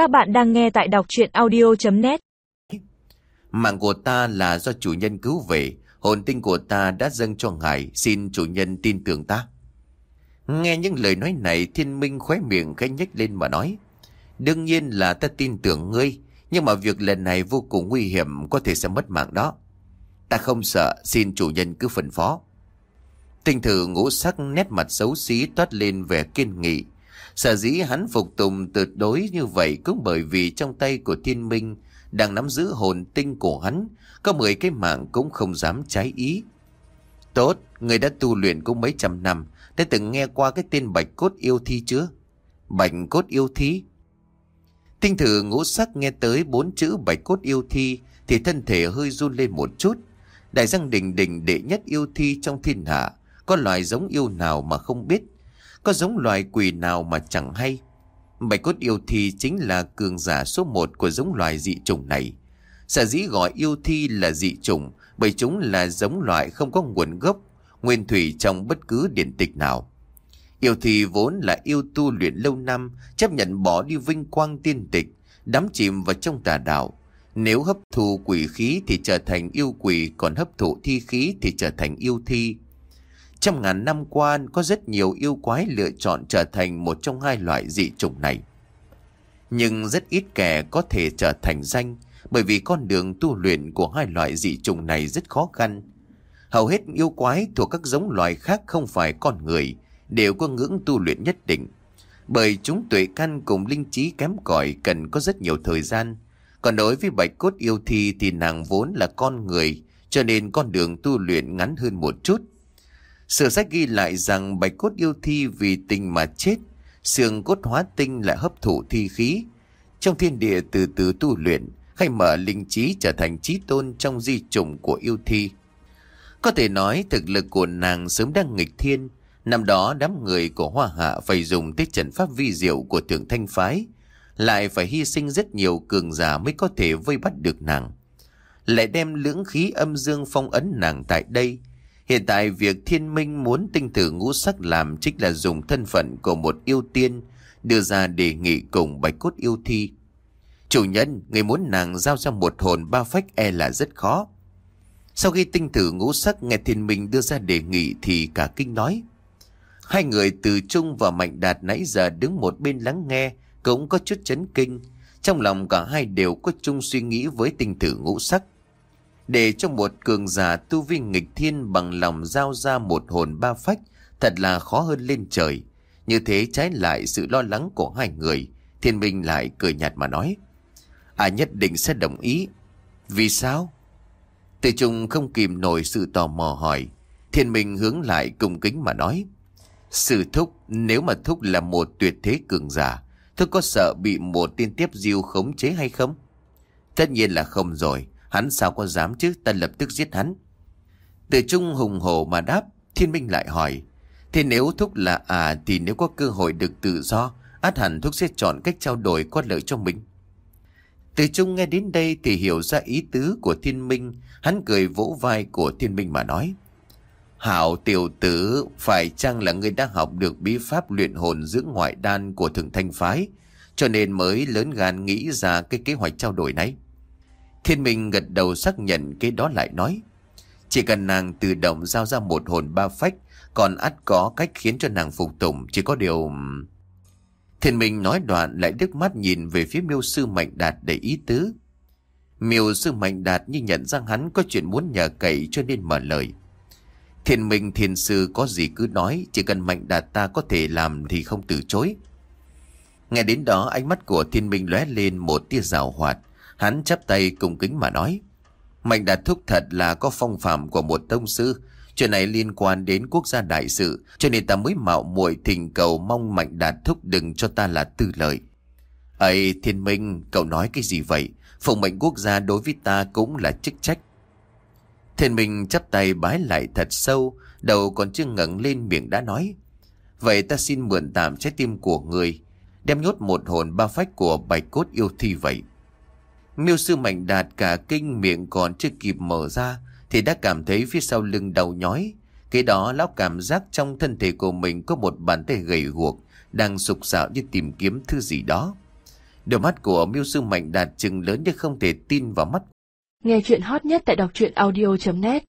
Các bạn đang nghe tại đọc chuyện audio.net Mạng của ta là do chủ nhân cứu về, hồn tinh của ta đã dâng cho ngài, xin chủ nhân tin tưởng ta. Nghe những lời nói này, thiên minh khóe miệng khẽ nhếch lên mà nói. Đương nhiên là ta tin tưởng ngươi, nhưng mà việc lần này vô cùng nguy hiểm, có thể sẽ mất mạng đó. Ta không sợ, xin chủ nhân cứ phân phó. Tinh thử ngũ sắc nét mặt xấu xí toát lên vẻ kiên nghị. Sở dĩ hắn phục tùng tuyệt đối như vậy cũng bởi vì trong tay của thiên minh đang nắm giữ hồn tinh của hắn, có 10 cái mạng cũng không dám trái ý. Tốt, người đã tu luyện cũng mấy trăm năm, đã từng nghe qua cái tên bạch cốt yêu thi chưa? Bạch cốt yêu thi? Tinh thử ngũ sắc nghe tới bốn chữ bạch cốt yêu thi thì thân thể hơi run lên một chút. Đại giang đình đình đệ nhất yêu thi trong thiên hạ, có loài giống yêu nào mà không biết, có giống loài quỷ nào mà chẳng hay. Bạch cốt yêu thi chính là cường giả số một của giống loài dị chủng này. Sở dĩ gọi yêu thi là dị chủng bởi chúng là giống loại không có nguồn gốc, nguyên thủy trong bất cứ điển tịch nào. Yêu thi vốn là yêu tu luyện lâu năm, chấp nhận bỏ đi vinh quang tiên tịch, đắm chìm vào trong tà đạo. Nếu hấp thụ quỷ khí thì trở thành yêu quỷ, còn hấp thụ thi khí thì trở thành yêu thi. Trong ngàn năm qua, có rất nhiều yêu quái lựa chọn trở thành một trong hai loại dị chủng này. Nhưng rất ít kẻ có thể trở thành danh, bởi vì con đường tu luyện của hai loại dị chủng này rất khó khăn. Hầu hết yêu quái thuộc các giống loài khác không phải con người, đều có ngưỡng tu luyện nhất định. Bởi chúng tuệ căn cùng linh trí kém cỏi cần có rất nhiều thời gian. Còn đối với bạch cốt yêu thi thì nàng vốn là con người, cho nên con đường tu luyện ngắn hơn một chút. Sử sách ghi lại rằng bạch cốt yêu thi vì tình mà chết, xương cốt hóa tinh lại hấp thụ thi khí. Trong thiên địa từ từ tu luyện, khai mở linh trí trở thành trí tôn trong di chủng của yêu thi. Có thể nói thực lực của nàng sớm đang nghịch thiên, năm đó đám người của Hoa Hạ phải dùng tới trận pháp vi diệu của thượng thanh phái, lại phải hy sinh rất nhiều cường giả mới có thể vây bắt được nàng. Lại đem lưỡng khí âm dương phong ấn nàng tại đây, Hiện tại việc thiên minh muốn tinh tử ngũ sắc làm chính là dùng thân phận của một yêu tiên đưa ra đề nghị cùng bạch cốt yêu thi. Chủ nhân, người muốn nàng giao ra một hồn ba phách e là rất khó. Sau khi tinh tử ngũ sắc nghe thiên minh đưa ra đề nghị thì cả kinh nói. Hai người từ Trung và Mạnh Đạt nãy giờ đứng một bên lắng nghe cũng có chút chấn kinh. Trong lòng cả hai đều có chung suy nghĩ với tinh tử ngũ sắc. Để cho một cường giả tu vi nghịch thiên bằng lòng giao ra một hồn ba phách thật là khó hơn lên trời. Như thế trái lại sự lo lắng của hai người, thiên minh lại cười nhạt mà nói. À nhất định sẽ đồng ý. Vì sao? Từ trùng không kìm nổi sự tò mò hỏi. Thiên minh hướng lại cùng kính mà nói. Sự thúc, nếu mà thúc là một tuyệt thế cường giả, thúc có sợ bị một tiên tiếp diêu khống chế hay không? Tất nhiên là không rồi. Hắn sao có dám chứ? Ta lập tức giết hắn. Từ trung hùng hổ mà đáp. Thiên minh lại hỏi. Thế nếu Thúc là à thì nếu có cơ hội được tự do, Át hẳn Thúc sẽ chọn cách trao đổi có lợi cho mình. Từ trung nghe đến đây thì hiểu ra ý tứ của thiên minh. Hắn cười vỗ vai của thiên minh mà nói. Hảo tiểu tử, Phải chăng là người đã học được bí pháp luyện hồn dưỡng ngoại đan của thượng thanh phái, Cho nên mới lớn gan nghĩ ra cái kế hoạch trao đổi này? Thiên Minh gật đầu xác nhận cái đó lại nói. Chỉ cần nàng tự động giao ra một hồn ba phách, còn ắt có cách khiến cho nàng phục tùng, chỉ có điều... Thiên Minh nói đoạn lại đứt mắt nhìn về phía miêu sư Mạnh Đạt để ý tứ. Miêu sư Mạnh Đạt như nhận ra hắn có chuyện muốn nhờ cậy cho nên mở lời. Thiên Minh thiên sư có gì cứ nói, chỉ cần Mạnh Đạt ta có thể làm thì không từ chối. Nghe đến đó ánh mắt của thiên minh lóe lên một tia rào hoạt. Hắn chắp tay cùng kính mà nói. Mạnh đạt thúc thật là có phong phạm của một tông sư. Chuyện này liên quan đến quốc gia đại sự, cho nên ta mới mạo muội thỉnh cầu mong Mạnh đạt thúc đừng cho ta là tư lợi. ấy thiên minh, cậu nói cái gì vậy? Phụng mệnh quốc gia đối với ta cũng là chức trách. Thiên minh chắp tay bái lại thật sâu, đầu còn chưa ngẩng lên miệng đã nói. Vậy ta xin mượn tạm trái tim của người, đem nhốt một hồn ba phách của bạch cốt yêu thi vậy. Miêu sư mạnh đạt cả kinh miệng còn chưa kịp mở ra, thì đã cảm thấy phía sau lưng đầu nhói. Cái đó, lão cảm giác trong thân thể của mình có một bàn tay gầy guộc đang sục sạo như tìm kiếm thứ gì đó. Đôi mắt của miêu sư mạnh đạt chừng lớn nhưng không thể tin vào mắt. Nghe chuyện hot nhất tại đọc truyện audio.net